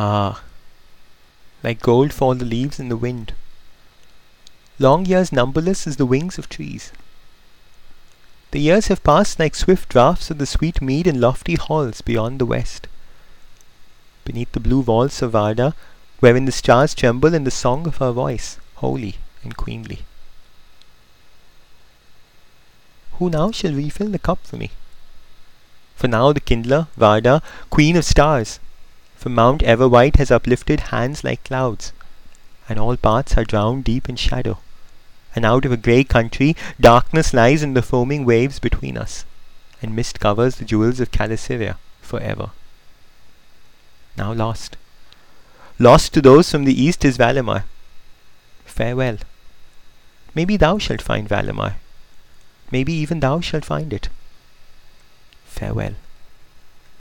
Ah, like gold fall the leaves in the wind. Long years numberless as the wings of trees. The years have passed like swift draughts of the sweet mead in lofty halls beyond the west. Beneath the blue vaults of Varda, wherein the stars tremble in the song of her voice, holy and queenly. Who now shall refill the cup for me? For now the kindler, Varda, queen of stars, from Mount Everwhite has uplifted hands like clouds, and all paths are drowned deep in shadow. And out of a grey country, darkness lies in the foaming waves between us, and mist covers the jewels of Calacirya for ever. Now lost. Lost to those from the east is Valimar. Farewell. Maybe thou shalt find Valimar. Maybe even thou shalt find it. Farewell.